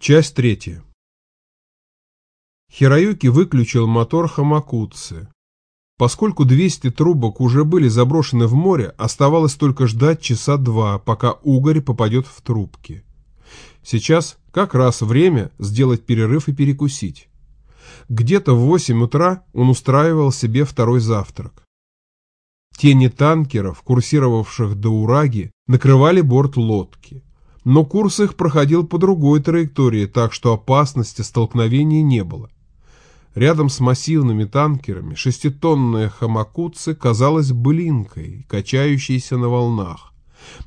Часть третья. Хироюки выключил мотор Хамакутсы. Поскольку 200 трубок уже были заброшены в море, оставалось только ждать часа два, пока угорь попадет в трубки. Сейчас как раз время сделать перерыв и перекусить. Где-то в 8 утра он устраивал себе второй завтрак. Тени танкеров, курсировавших до Ураги, накрывали борт лодки но курс их проходил по другой траектории, так что опасности столкновения не было. Рядом с массивными танкерами шеститонная Хамакутцы казалась блинкой, качающейся на волнах.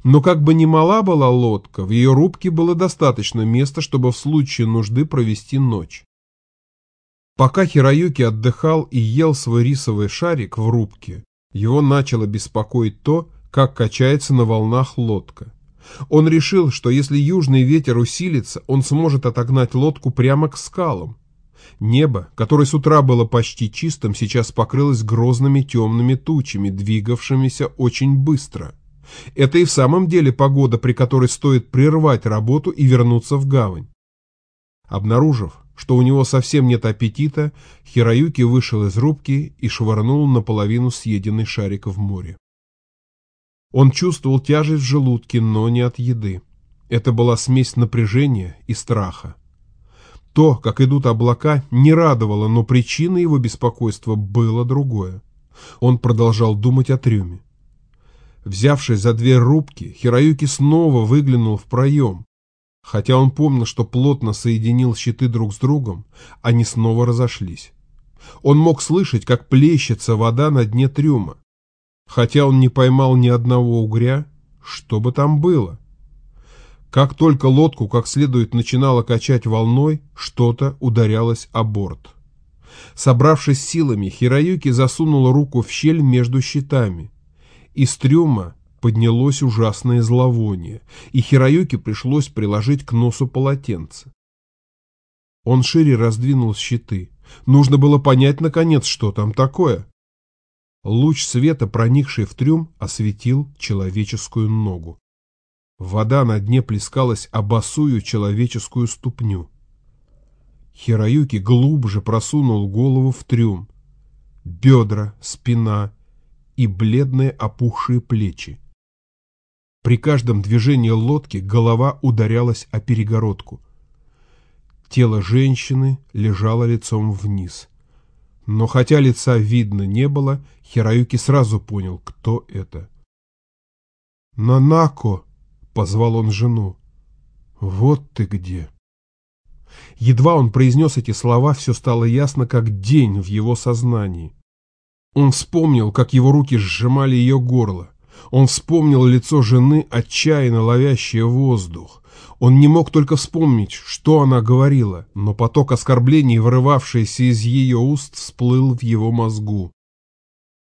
Но как бы ни мала была лодка, в ее рубке было достаточно места, чтобы в случае нужды провести ночь. Пока Хироюки отдыхал и ел свой рисовый шарик в рубке, его начало беспокоить то, как качается на волнах лодка. Он решил, что если южный ветер усилится, он сможет отогнать лодку прямо к скалам. Небо, которое с утра было почти чистым, сейчас покрылось грозными темными тучами, двигавшимися очень быстро. Это и в самом деле погода, при которой стоит прервать работу и вернуться в гавань. Обнаружив, что у него совсем нет аппетита, Хироюки вышел из рубки и швырнул наполовину съеденный шарик в море. Он чувствовал тяжесть в желудке, но не от еды. Это была смесь напряжения и страха. То, как идут облака, не радовало, но причиной его беспокойства было другое. Он продолжал думать о трюме. Взявшись за дверь рубки, Хироюки снова выглянул в проем. Хотя он помнил, что плотно соединил щиты друг с другом, они снова разошлись. Он мог слышать, как плещется вода на дне трюма. Хотя он не поймал ни одного угря, что бы там было. Как только лодку как следует начинало качать волной, что-то ударялось о борт. Собравшись силами, Хироюки засунул руку в щель между щитами. Из трюма поднялось ужасное зловоние, и Хироюки пришлось приложить к носу полотенце. Он шире раздвинул щиты. Нужно было понять, наконец, что там такое. Луч света, проникший в трюм, осветил человеческую ногу. Вода на дне плескалась о босую человеческую ступню. Хироюки глубже просунул голову в трюм. Бедра, спина и бледные опухшие плечи. При каждом движении лодки голова ударялась о перегородку. Тело женщины лежало лицом вниз. Но хотя лица видно не было, Хираюки сразу понял, кто это. «Нанако!» — позвал он жену. «Вот ты где!» Едва он произнес эти слова, все стало ясно, как день в его сознании. Он вспомнил, как его руки сжимали ее горло. Он вспомнил лицо жены, отчаянно ловящее воздух. Он не мог только вспомнить, что она говорила, но поток оскорблений, вырывавшийся из ее уст, всплыл в его мозгу.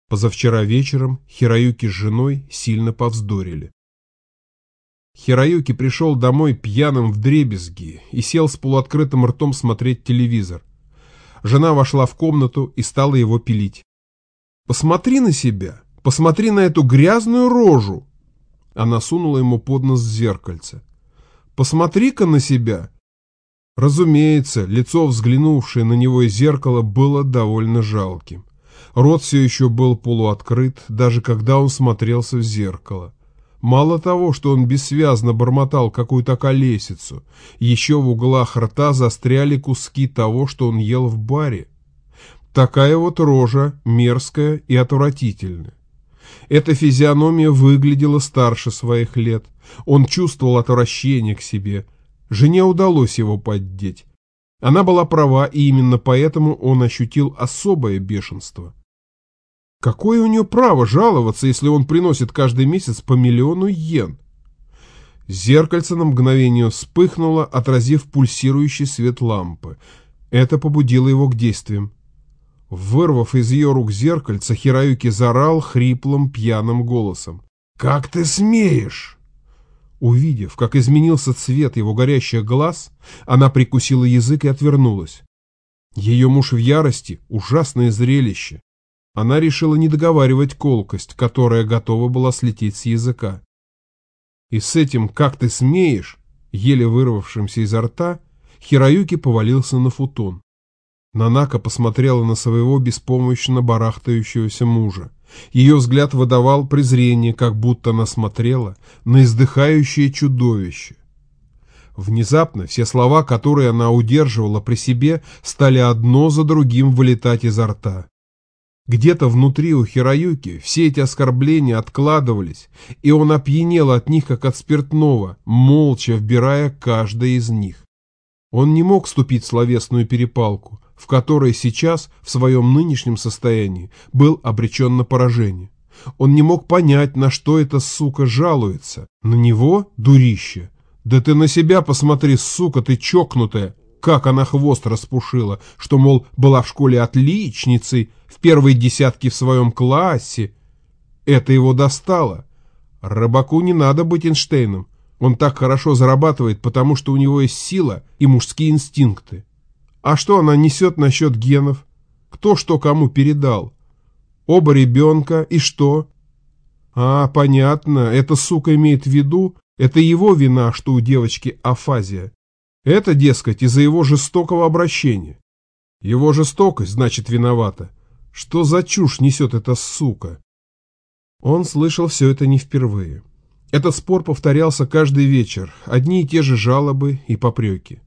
Позавчера вечером Хироюки с женой сильно повздорили. Хироюки пришел домой пьяным в дребезги и сел с полуоткрытым ртом смотреть телевизор. Жена вошла в комнату и стала его пилить. «Посмотри на себя! Посмотри на эту грязную рожу!» Она сунула ему под нос зеркальце. Посмотри-ка на себя!» Разумеется, лицо, взглянувшее на него из зеркала, было довольно жалким. Рот все еще был полуоткрыт, даже когда он смотрелся в зеркало. Мало того, что он бессвязно бормотал какую-то колесицу, еще в углах рта застряли куски того, что он ел в баре. Такая вот рожа, мерзкая и отвратительная. Эта физиономия выглядела старше своих лет. Он чувствовал отвращение к себе. Жене удалось его поддеть. Она была права, и именно поэтому он ощутил особое бешенство. Какое у нее право жаловаться, если он приносит каждый месяц по миллиону йен? Зеркальце на мгновение вспыхнуло, отразив пульсирующий свет лампы. Это побудило его к действиям. Вырвав из ее рук зеркальце, Хираюки зарал хриплым пьяным голосом. «Как ты смеешь?» Увидев, как изменился цвет его горящих глаз, она прикусила язык и отвернулась. Ее муж в ярости — ужасное зрелище. Она решила не договаривать колкость, которая готова была слететь с языка. И с этим «как ты смеешь», еле вырвавшимся изо рта, Хироюки повалился на футон. Нанака посмотрела на своего беспомощно барахтающегося мужа. Ее взгляд выдавал презрение, как будто она смотрела на издыхающее чудовище. Внезапно все слова, которые она удерживала при себе, стали одно за другим вылетать изо рта. Где-то внутри у Хироюки все эти оскорбления откладывались, и он опьянел от них, как от спиртного, молча вбирая каждое из них. Он не мог вступить в словесную перепалку, в которой сейчас, в своем нынешнем состоянии, был обречен на поражение. Он не мог понять, на что эта сука жалуется. На него, дурище? Да ты на себя посмотри, сука, ты чокнутая! Как она хвост распушила, что, мол, была в школе отличницей, в первой десятке в своем классе. Это его достало. Рыбаку не надо быть Эйнштейном. Он так хорошо зарабатывает, потому что у него есть сила и мужские инстинкты. А что она несет насчет генов? Кто что кому передал? Оба ребенка, и что? А, понятно, эта сука имеет в виду, это его вина, что у девочки афазия. Это, дескать, из-за его жестокого обращения. Его жестокость, значит, виновата. Что за чушь несет эта сука? Он слышал все это не впервые. Этот спор повторялся каждый вечер, одни и те же жалобы и попреки.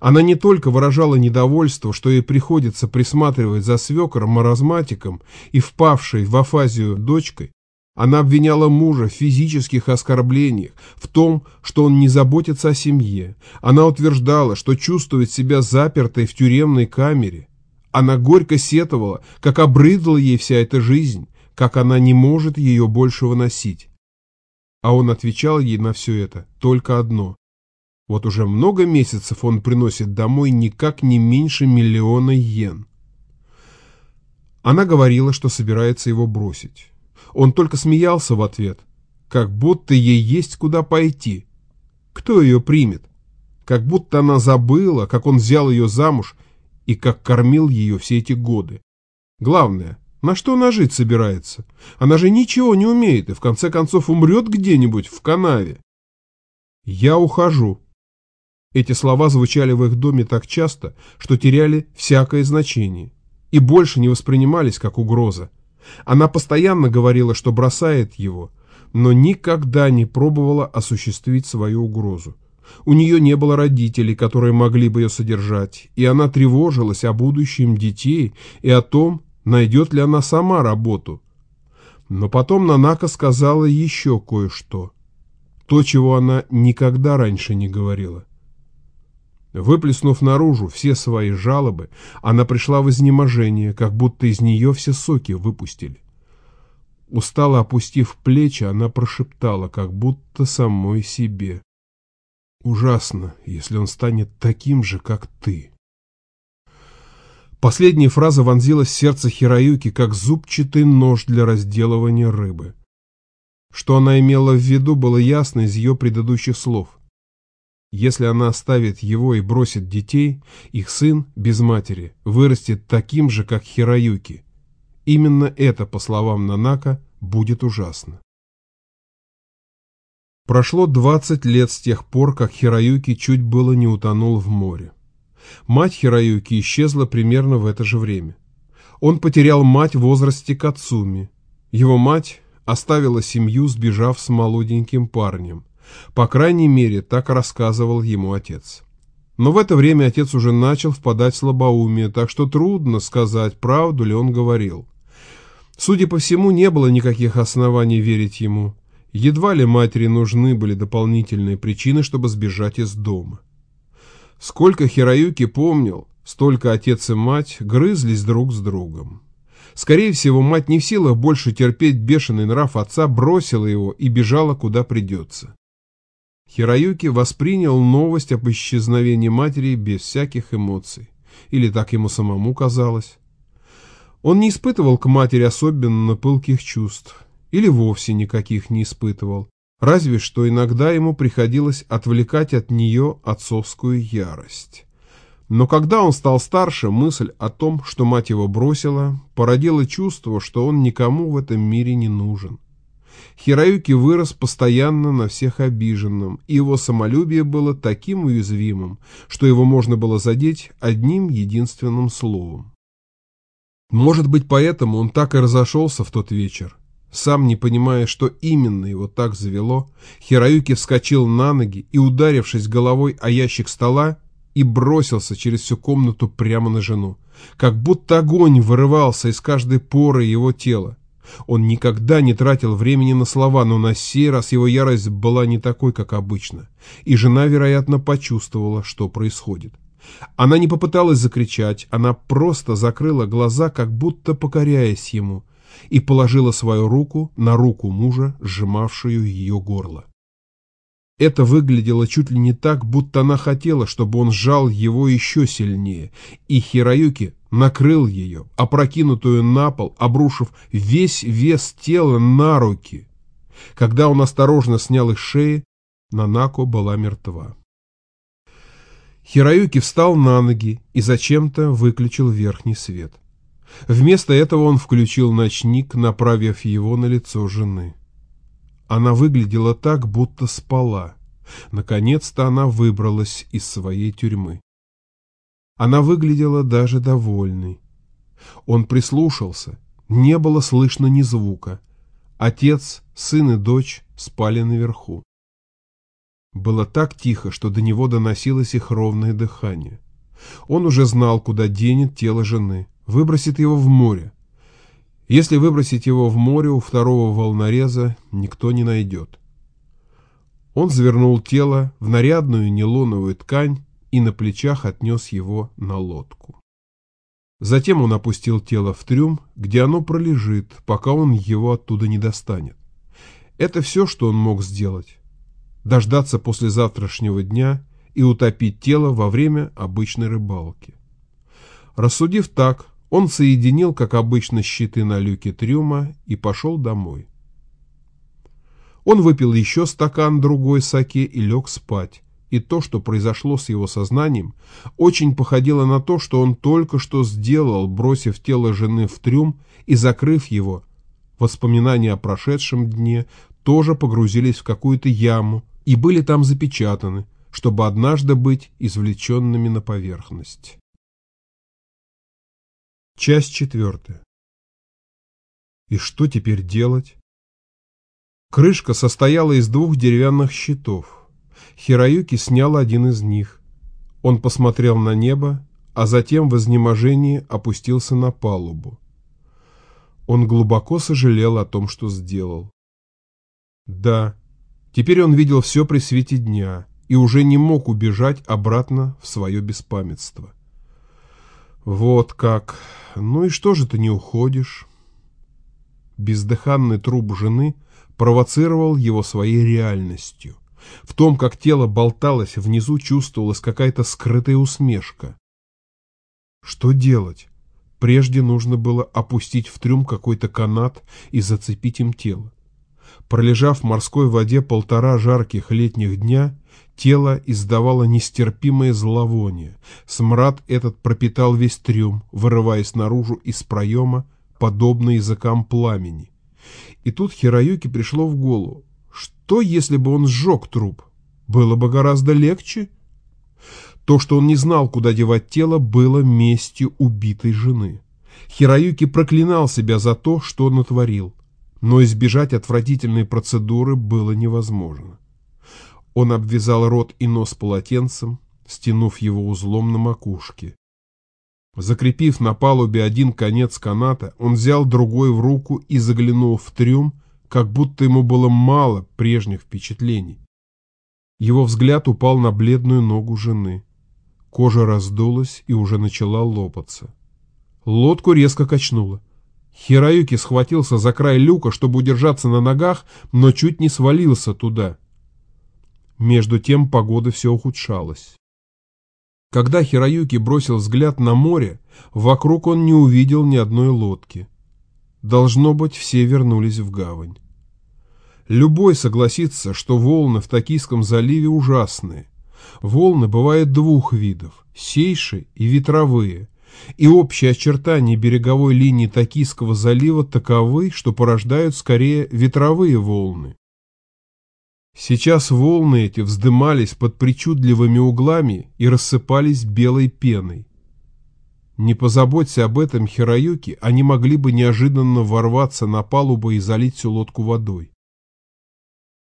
Она не только выражала недовольство, что ей приходится присматривать за свекром-маразматиком и впавшей в афазию дочкой, она обвиняла мужа в физических оскорблениях, в том, что он не заботится о семье. Она утверждала, что чувствует себя запертой в тюремной камере. Она горько сетовала, как обрыдла ей вся эта жизнь, как она не может ее больше выносить. А он отвечал ей на все это только одно. Вот уже много месяцев он приносит домой никак не меньше миллиона йен. Она говорила, что собирается его бросить. Он только смеялся в ответ, как будто ей есть куда пойти. Кто ее примет? Как будто она забыла, как он взял ее замуж и как кормил ее все эти годы. Главное, на что она жить собирается? Она же ничего не умеет и в конце концов умрет где-нибудь в канаве. «Я ухожу». Эти слова звучали в их доме так часто, что теряли всякое значение и больше не воспринимались как угроза. Она постоянно говорила, что бросает его, но никогда не пробовала осуществить свою угрозу. У нее не было родителей, которые могли бы ее содержать, и она тревожилась о будущем детей и о том, найдет ли она сама работу. Но потом Нанака сказала еще кое-что. То, чего она никогда раньше не говорила. Выплеснув наружу все свои жалобы, она пришла в изнеможение, как будто из нее все соки выпустили. Устало опустив плечи, она прошептала, как будто самой себе. «Ужасно, если он станет таким же, как ты». Последняя фраза вонзилась в сердце Хироюки, как зубчатый нож для разделывания рыбы. Что она имела в виду, было ясно из ее предыдущих слов. Если она оставит его и бросит детей, их сын, без матери, вырастет таким же, как Хироюки. Именно это, по словам Нанака, будет ужасно. Прошло 20 лет с тех пор, как Хироюки чуть было не утонул в море. Мать Хироюки исчезла примерно в это же время. Он потерял мать в возрасте Кацуми. Его мать оставила семью, сбежав с молоденьким парнем. По крайней мере, так рассказывал ему отец. Но в это время отец уже начал впадать в слабоумие, так что трудно сказать, правду ли он говорил. Судя по всему, не было никаких оснований верить ему. Едва ли матери нужны были дополнительные причины, чтобы сбежать из дома. Сколько Хироюки помнил, столько отец и мать грызлись друг с другом. Скорее всего, мать не в силах больше терпеть бешеный нрав отца, бросила его и бежала куда придется. Хироюки воспринял новость об исчезновении матери без всяких эмоций. Или так ему самому казалось. Он не испытывал к матери особенно пылких чувств. Или вовсе никаких не испытывал. Разве что иногда ему приходилось отвлекать от нее отцовскую ярость. Но когда он стал старше, мысль о том, что мать его бросила, породила чувство, что он никому в этом мире не нужен. Хироюки вырос постоянно на всех обиженным, и его самолюбие было таким уязвимым, что его можно было задеть одним единственным словом. Может быть, поэтому он так и разошелся в тот вечер. Сам не понимая, что именно его так завело, Хироюки вскочил на ноги и, ударившись головой о ящик стола, и бросился через всю комнату прямо на жену, как будто огонь вырывался из каждой поры его тела. Он никогда не тратил времени на слова, но на сей раз его ярость была не такой, как обычно, и жена, вероятно, почувствовала, что происходит. Она не попыталась закричать, она просто закрыла глаза, как будто покоряясь ему, и положила свою руку на руку мужа, сжимавшую ее горло. Это выглядело чуть ли не так, будто она хотела, чтобы он сжал его еще сильнее, и Хироюки накрыл ее, опрокинутую на пол, обрушив весь вес тела на руки. Когда он осторожно снял их шеи, Нанако была мертва. Хироюки встал на ноги и зачем-то выключил верхний свет. Вместо этого он включил ночник, направив его на лицо жены. Она выглядела так, будто спала. Наконец-то она выбралась из своей тюрьмы. Она выглядела даже довольной. Он прислушался, не было слышно ни звука. Отец, сын и дочь спали наверху. Было так тихо, что до него доносилось их ровное дыхание. Он уже знал, куда денет тело жены, выбросит его в море. Если выбросить его в море, у второго волнореза никто не найдет. Он завернул тело в нарядную нейлоновую ткань и на плечах отнес его на лодку. Затем он опустил тело в трюм, где оно пролежит, пока он его оттуда не достанет. Это все, что он мог сделать дождаться после завтрашнего дня и утопить тело во время обычной рыбалки. Рассудив так, он соединил, как обычно, щиты на люке трюма и пошел домой. Он выпил еще стакан другой саке и лег спать, и то, что произошло с его сознанием, очень походило на то, что он только что сделал, бросив тело жены в трюм и закрыв его. Воспоминания о прошедшем дне тоже погрузились в какую-то яму, и были там запечатаны, чтобы однажды быть извлеченными на поверхность. Часть четвертая. И что теперь делать? Крышка состояла из двух деревянных щитов. Хироюки снял один из них. Он посмотрел на небо, а затем в изнеможении опустился на палубу. Он глубоко сожалел о том, что сделал. Да, Теперь он видел все при свете дня и уже не мог убежать обратно в свое беспамятство. Вот как. Ну и что же ты не уходишь? Бездыханный труп жены провоцировал его своей реальностью. В том, как тело болталось, внизу чувствовалась какая-то скрытая усмешка. Что делать? Прежде нужно было опустить в трюм какой-то канат и зацепить им тело. Пролежав в морской воде полтора жарких летних дня, тело издавало нестерпимое зловоние. Смрад этот пропитал весь трюм, вырываясь наружу из проема, подобно языкам пламени. И тут Хироюке пришло в голову, что если бы он сжег труп? Было бы гораздо легче. То, что он не знал, куда девать тело, было местью убитой жены. Хироюки проклинал себя за то, что натворил но избежать отвратительной процедуры было невозможно. Он обвязал рот и нос полотенцем, стянув его узлом на макушке. Закрепив на палубе один конец каната, он взял другой в руку и заглянул в трюм, как будто ему было мало прежних впечатлений. Его взгляд упал на бледную ногу жены. Кожа раздулась и уже начала лопаться. Лодку резко качнуло. Хироюки схватился за край люка, чтобы удержаться на ногах, но чуть не свалился туда. Между тем погода все ухудшалась. Когда Хироюки бросил взгляд на море, вокруг он не увидел ни одной лодки. Должно быть, все вернулись в гавань. Любой согласится, что волны в Токийском заливе ужасные. Волны бывают двух видов – сейши и ветровые – и общие очертания береговой линии Токийского залива таковы, что порождают скорее ветровые волны. Сейчас волны эти вздымались под причудливыми углами и рассыпались белой пеной. Не позаботься об этом Хироюки, они могли бы неожиданно ворваться на палубу и залить всю лодку водой.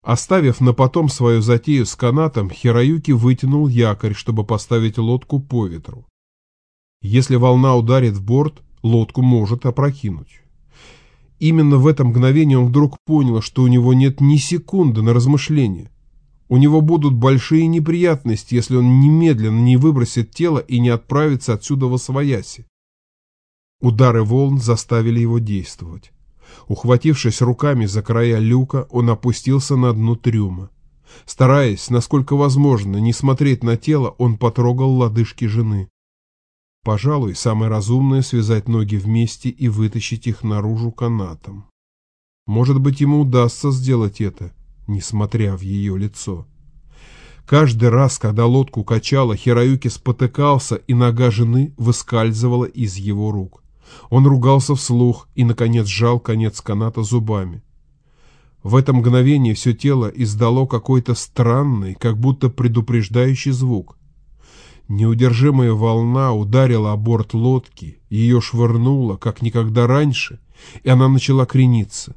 Оставив на потом свою затею с канатом, Хироюки вытянул якорь, чтобы поставить лодку по ветру. Если волна ударит в борт, лодку может опрокинуть. Именно в это мгновение он вдруг понял, что у него нет ни секунды на размышление. У него будут большие неприятности, если он немедленно не выбросит тело и не отправится отсюда во свояси. Удары волн заставили его действовать. Ухватившись руками за края люка, он опустился на дно трюма. Стараясь, насколько возможно, не смотреть на тело, он потрогал лодыжки жены. Пожалуй, самое разумное связать ноги вместе и вытащить их наружу канатом. Может быть, ему удастся сделать это, несмотря в ее лицо. Каждый раз, когда лодку качало, Хироюки спотыкался, и нога жены выскальзывала из его рук. Он ругался вслух и, наконец, сжал конец каната зубами. В это мгновение все тело издало какой-то странный, как будто предупреждающий звук. Неудержимая волна ударила о борт лодки, ее швырнуло, как никогда раньше, и она начала крениться.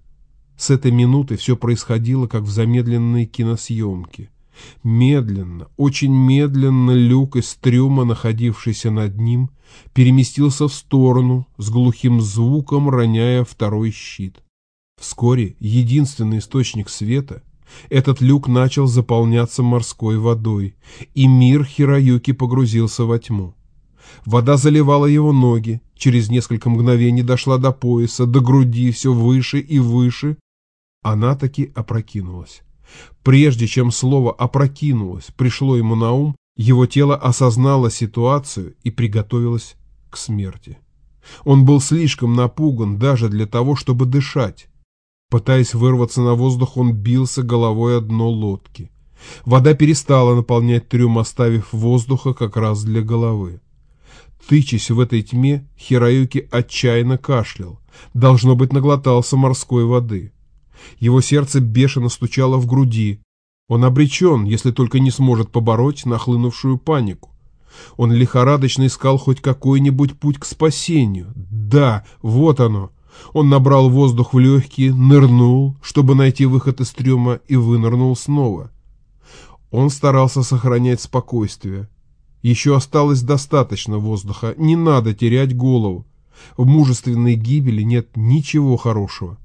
С этой минуты все происходило, как в замедленной киносъемке. Медленно, очень медленно люк из трюма, находившийся над ним, переместился в сторону, с глухим звуком роняя второй щит. Вскоре единственный источник света — этот люк начал заполняться морской водой, и мир Хироюки погрузился во тьму. Вода заливала его ноги, через несколько мгновений дошла до пояса, до груди, все выше и выше. Она таки опрокинулась. Прежде чем слово «опрокинулось» пришло ему на ум, его тело осознало ситуацию и приготовилось к смерти. Он был слишком напуган даже для того, чтобы дышать. Пытаясь вырваться на воздух, он бился головой о дно лодки. Вода перестала наполнять трюм, оставив воздуха как раз для головы. Тычась в этой тьме, Хироюки отчаянно кашлял. Должно быть, наглотался морской воды. Его сердце бешено стучало в груди. Он обречен, если только не сможет побороть нахлынувшую панику. Он лихорадочно искал хоть какой-нибудь путь к спасению. Да, вот оно. Он набрал воздух в легкие, нырнул, чтобы найти выход из трюма, и вынырнул снова. Он старался сохранять спокойствие. Еще осталось достаточно воздуха, не надо терять голову. В мужественной гибели нет ничего хорошего.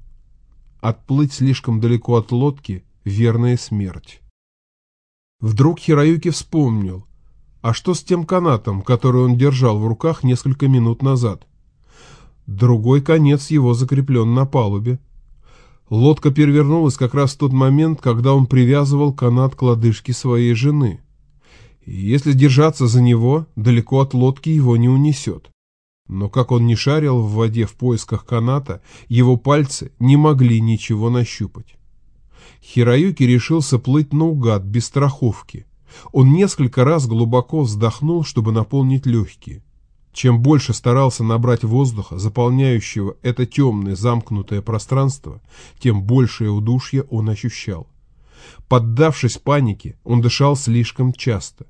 Отплыть слишком далеко от лодки — верная смерть. Вдруг Хироюки вспомнил, а что с тем канатом, который он держал в руках несколько минут назад? Другой конец его закреплен на палубе. Лодка перевернулась как раз в тот момент, когда он привязывал канат к лодыжке своей жены. И если держаться за него, далеко от лодки его не унесет. Но как он не шарил в воде в поисках каната, его пальцы не могли ничего нащупать. Хироюки решился плыть наугад, без страховки. Он несколько раз глубоко вздохнул, чтобы наполнить легкие. Чем больше старался набрать воздуха, заполняющего это темное замкнутое пространство, тем большее удушье он ощущал. Поддавшись панике, он дышал слишком часто.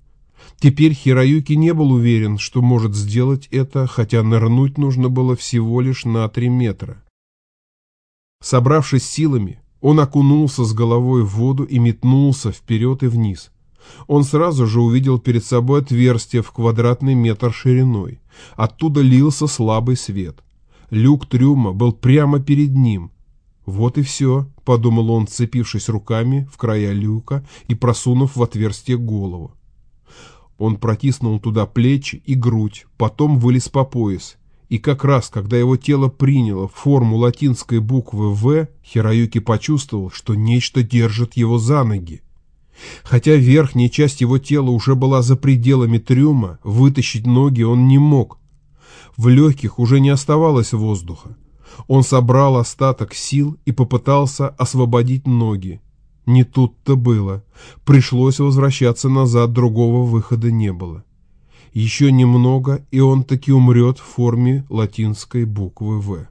Теперь Хироюки не был уверен, что может сделать это, хотя нырнуть нужно было всего лишь на три метра. Собравшись силами, он окунулся с головой в воду и метнулся вперед и вниз. Он сразу же увидел перед собой отверстие в квадратный метр шириной. Оттуда лился слабый свет. Люк трюма был прямо перед ним. «Вот и все», — подумал он, цепившись руками в края люка и просунув в отверстие голову. Он протиснул туда плечи и грудь, потом вылез по пояс. И как раз, когда его тело приняло форму латинской буквы «В», Хироюки почувствовал, что нечто держит его за ноги. Хотя верхняя часть его тела уже была за пределами трюма, вытащить ноги он не мог. В легких уже не оставалось воздуха. Он собрал остаток сил и попытался освободить ноги. Не тут-то было. Пришлось возвращаться назад, другого выхода не было. Еще немного, и он таки умрет в форме латинской буквы «В».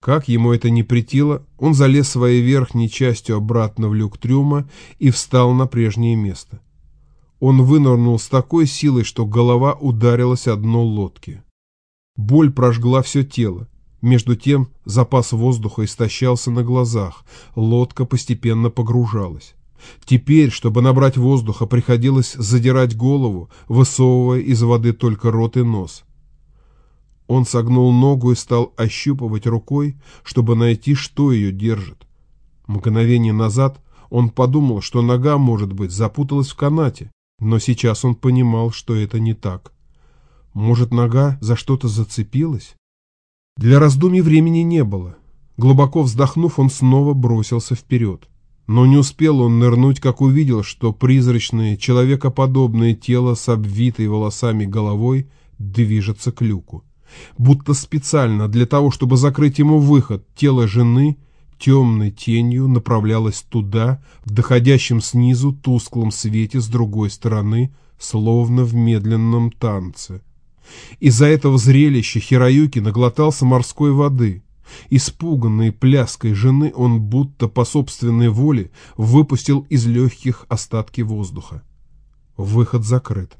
Как ему это не претило, он залез своей верхней частью обратно в люк трюма и встал на прежнее место. Он вынырнул с такой силой, что голова ударилась о дно лодки. Боль прожгла все тело. Между тем запас воздуха истощался на глазах, лодка постепенно погружалась. Теперь, чтобы набрать воздуха, приходилось задирать голову, высовывая из воды только рот и нос. Он согнул ногу и стал ощупывать рукой, чтобы найти, что ее держит. Мгновение назад он подумал, что нога, может быть, запуталась в канате, но сейчас он понимал, что это не так. Может, нога за что-то зацепилась? Для раздумий времени не было. Глубоко вздохнув, он снова бросился вперед. Но не успел он нырнуть, как увидел, что призрачное, человекоподобное тело с обвитой волосами головой движется к люку. Будто специально для того, чтобы закрыть ему выход, тело жены темной тенью направлялось туда, в доходящем снизу тусклом свете с другой стороны, словно в медленном танце. Из-за этого зрелища Хироюки наглотался морской воды. Испуганный пляской жены, он будто по собственной воле выпустил из легких остатки воздуха. Выход закрыт.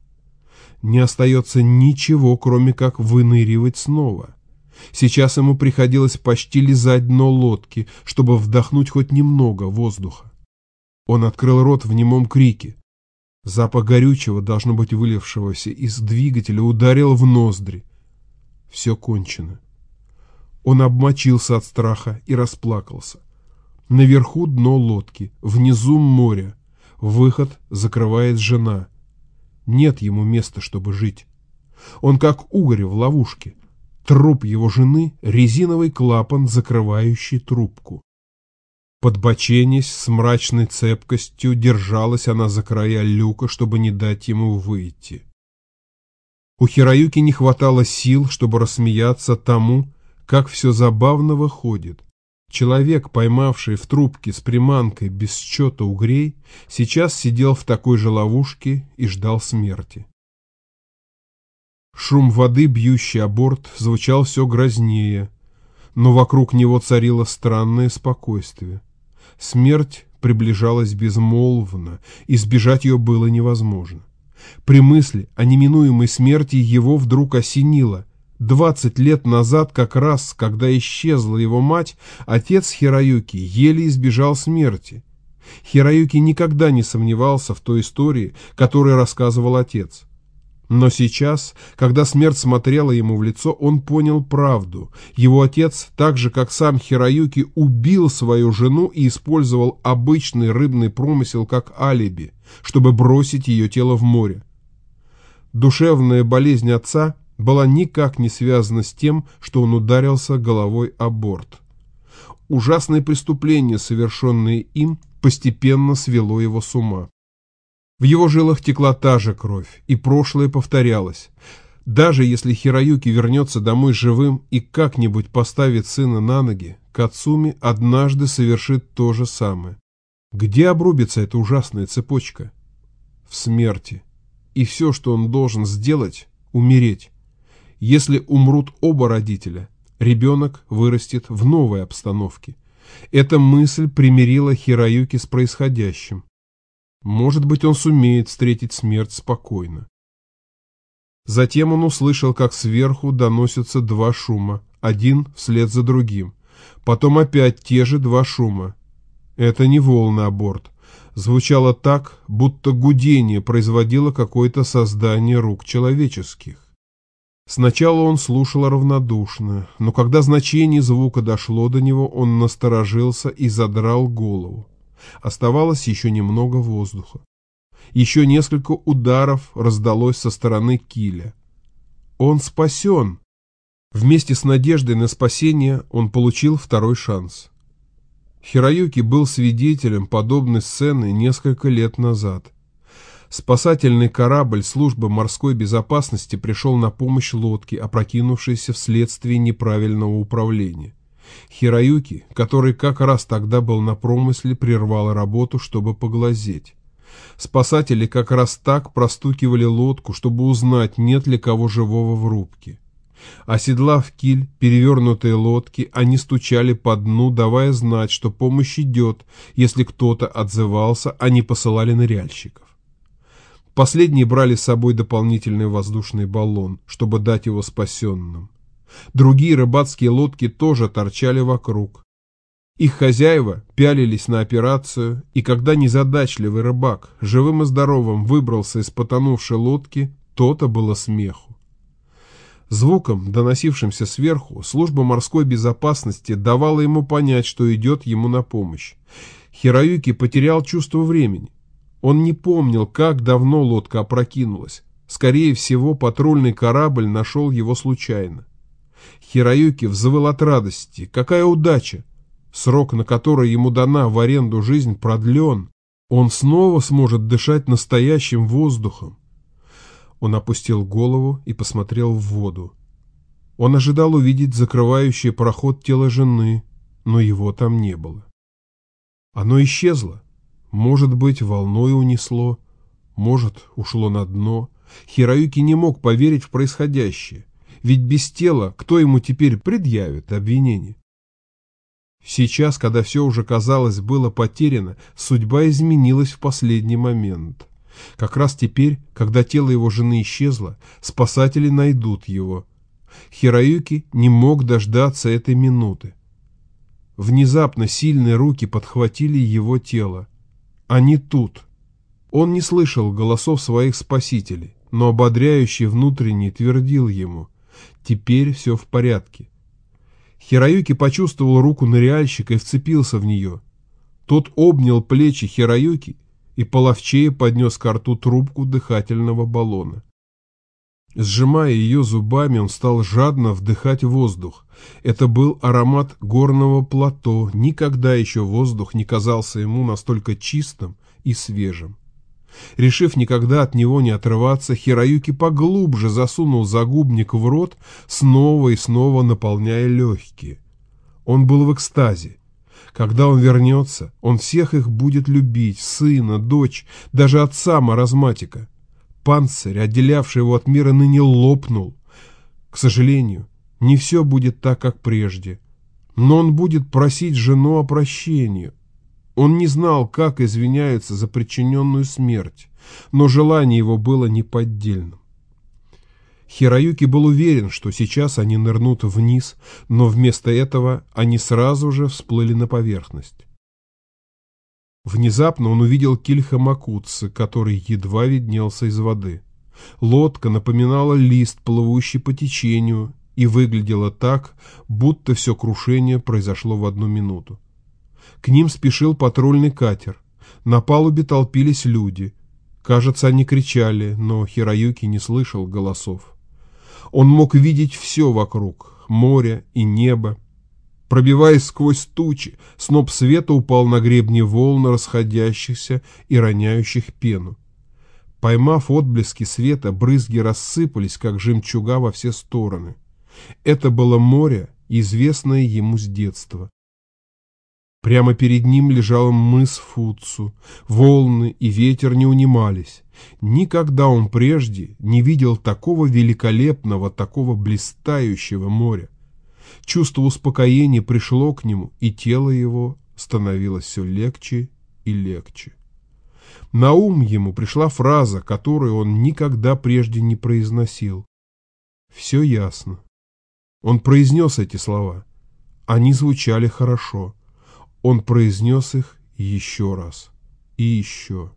Не остается ничего, кроме как выныривать снова. Сейчас ему приходилось почти лизать дно лодки, чтобы вдохнуть хоть немного воздуха. Он открыл рот в немом крике. Запах горючего, должно быть вылившегося из двигателя, ударил в ноздри. Все кончено. Он обмочился от страха и расплакался. Наверху дно лодки, внизу море. Выход закрывает жена. Нет ему места, чтобы жить. Он как угорь в ловушке. Труп его жены — резиновый клапан, закрывающий трубку. Подбоченясь с мрачной цепкостью, держалась она за края люка, чтобы не дать ему выйти. У Хироюки не хватало сил, чтобы рассмеяться тому, как все забавно выходит. Человек, поймавший в трубке с приманкой без счета угрей, сейчас сидел в такой же ловушке и ждал смерти. Шум воды, бьющий о борт, звучал все грознее, но вокруг него царило странное спокойствие. Смерть приближалась безмолвно, избежать ее было невозможно. При мысли о неминуемой смерти его вдруг осенило – Двадцать лет назад, как раз, когда исчезла его мать, отец Хироюки еле избежал смерти. Хироюки никогда не сомневался в той истории, которую рассказывал отец. Но сейчас, когда смерть смотрела ему в лицо, он понял правду. Его отец, так же как сам Хироюки, убил свою жену и использовал обычный рыбный промысел как алиби, чтобы бросить ее тело в море. Душевная болезнь отца – была никак не связана с тем, что он ударился головой о борт. Ужасное преступление, совершенное им, постепенно свело его с ума. В его жилах текла та же кровь, и прошлое повторялось. Даже если Хироюки вернется домой живым и как-нибудь поставит сына на ноги, Кацуми однажды совершит то же самое. Где обрубится эта ужасная цепочка? В смерти. И все, что он должен сделать – умереть. Если умрут оба родителя, ребенок вырастет в новой обстановке. Эта мысль примирила Хироюки с происходящим. Может быть, он сумеет встретить смерть спокойно. Затем он услышал, как сверху доносятся два шума, один вслед за другим. Потом опять те же два шума. Это не волны а борт. Звучало так, будто гудение производило какое-то создание рук человеческих. Сначала он слушал равнодушно, но когда значение звука дошло до него, он насторожился и задрал голову. Оставалось еще немного воздуха. Еще несколько ударов раздалось со стороны киля. Он спасен! Вместе с надеждой на спасение он получил второй шанс. Хироюки был свидетелем подобной сцены несколько лет назад. Спасательный корабль службы морской безопасности пришел на помощь лодке, опрокинувшейся вследствие неправильного управления. Хироюки, который как раз тогда был на промысле, прервал работу, чтобы поглазеть. Спасатели как раз так простукивали лодку, чтобы узнать, нет ли кого живого в рубке. Оседлав киль перевернутые лодки, они стучали по дну, давая знать, что помощь идет, если кто-то отзывался, они посылали ныряльщиков. Последние брали с собой дополнительный воздушный баллон, чтобы дать его спасенным. Другие рыбацкие лодки тоже торчали вокруг. Их хозяева пялились на операцию, и когда незадачливый рыбак, живым и здоровым, выбрался из потонувшей лодки, то-то было смеху. Звуком, доносившимся сверху, служба морской безопасности давала ему понять, что идет ему на помощь. Хироюки потерял чувство времени. Он не помнил, как давно лодка опрокинулась. Скорее всего, патрульный корабль нашел его случайно. Хироюки взвыл от радости. Какая удача! Срок, на который ему дана в аренду жизнь, продлен. Он снова сможет дышать настоящим воздухом. Он опустил голову и посмотрел в воду. Он ожидал увидеть закрывающий проход тело жены, но его там не было. Оно исчезло. Может быть, волной унесло, может, ушло на дно. Хироюки не мог поверить в происходящее, ведь без тела кто ему теперь предъявит обвинение? Сейчас, когда все уже, казалось, было потеряно, судьба изменилась в последний момент. Как раз теперь, когда тело его жены исчезло, спасатели найдут его. Хироюки не мог дождаться этой минуты. Внезапно сильные руки подхватили его тело. Они тут. Он не слышал голосов своих спасителей, но ободряющий внутренний твердил ему «Теперь все в порядке. Хироюки почувствовал руку ныряльщика и вцепился в нее. Тот обнял плечи Хироюки и половчее поднес к рту трубку дыхательного баллона. Сжимая ее зубами, он стал жадно вдыхать воздух. Это был аромат горного плато, никогда еще воздух не казался ему настолько чистым и свежим. Решив никогда от него не отрываться, Хироюки поглубже засунул загубник в рот, снова и снова наполняя легкие. Он был в экстазе. Когда он вернется, он всех их будет любить, сына, дочь, даже отца маразматика. Панцирь, отделявший его от мира, ныне лопнул. К сожалению, не все будет так, как прежде. Но он будет просить жену о прощении. Он не знал, как извиняются за причиненную смерть, но желание его было неподдельным. Хироюки был уверен, что сейчас они нырнут вниз, но вместо этого они сразу же всплыли на поверхность. Внезапно он увидел кильха Макутцы, который едва виднелся из воды. Лодка напоминала лист, плывущий по течению, и выглядела так, будто все крушение произошло в одну минуту. К ним спешил патрульный катер. На палубе толпились люди. Кажется, они кричали, но Хироюки не слышал голосов. Он мог видеть все вокруг — море и небо. Пробиваясь сквозь тучи, сноп света упал на гребни волн, расходящихся и роняющих пену. Поймав отблески света, брызги рассыпались, как жемчуга во все стороны. Это было море, известное ему с детства. Прямо перед ним лежал мыс Фуцу. Волны и ветер не унимались. Никогда он прежде не видел такого великолепного, такого блистающего моря. Чувство успокоения пришло к нему, и тело его становилось все легче и легче. На ум ему пришла фраза, которую он никогда прежде не произносил. «Все ясно». Он произнес эти слова. Они звучали хорошо. Он произнес их еще раз и еще.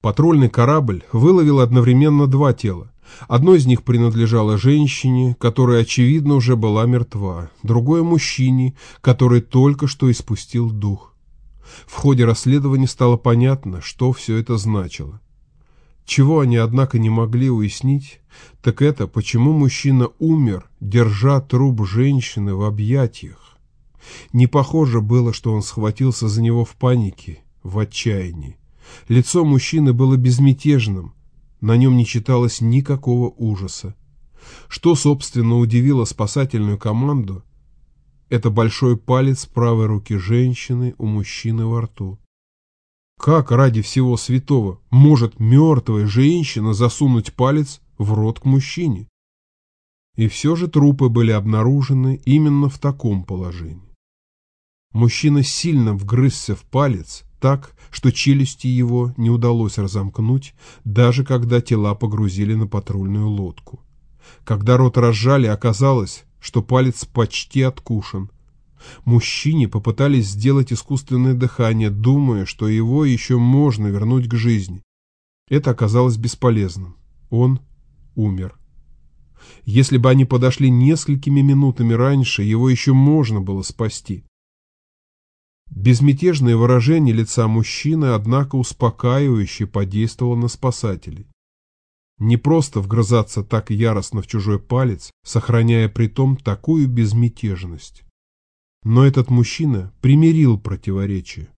Патрульный корабль выловил одновременно два тела. Одно из них принадлежало женщине, которая, очевидно, уже была мертва, другое – мужчине, который только что испустил дух. В ходе расследования стало понятно, что все это значило. Чего они, однако, не могли уяснить, так это, почему мужчина умер, держа труп женщины в объятиях. Не похоже было, что он схватился за него в панике, в отчаянии. Лицо мужчины было безмятежным, на нем не читалось никакого ужаса. Что, собственно, удивило спасательную команду, это большой палец правой руки женщины у мужчины во рту. Как ради всего святого может мертвая женщина засунуть палец в рот к мужчине? И все же трупы были обнаружены именно в таком положении. Мужчина сильно вгрызся в палец, так, что челюсти его не удалось разомкнуть, даже когда тела погрузили на патрульную лодку. Когда рот разжали, оказалось, что палец почти откушен. Мужчине попытались сделать искусственное дыхание, думая, что его еще можно вернуть к жизни. Это оказалось бесполезным. Он умер. Если бы они подошли несколькими минутами раньше, его еще можно было спасти. Безмятежное выражение лица мужчины, однако, успокаивающе подействовало на спасателей. Не просто вгрызаться так яростно в чужой палец, сохраняя при том такую безмятежность. Но этот мужчина примирил противоречие.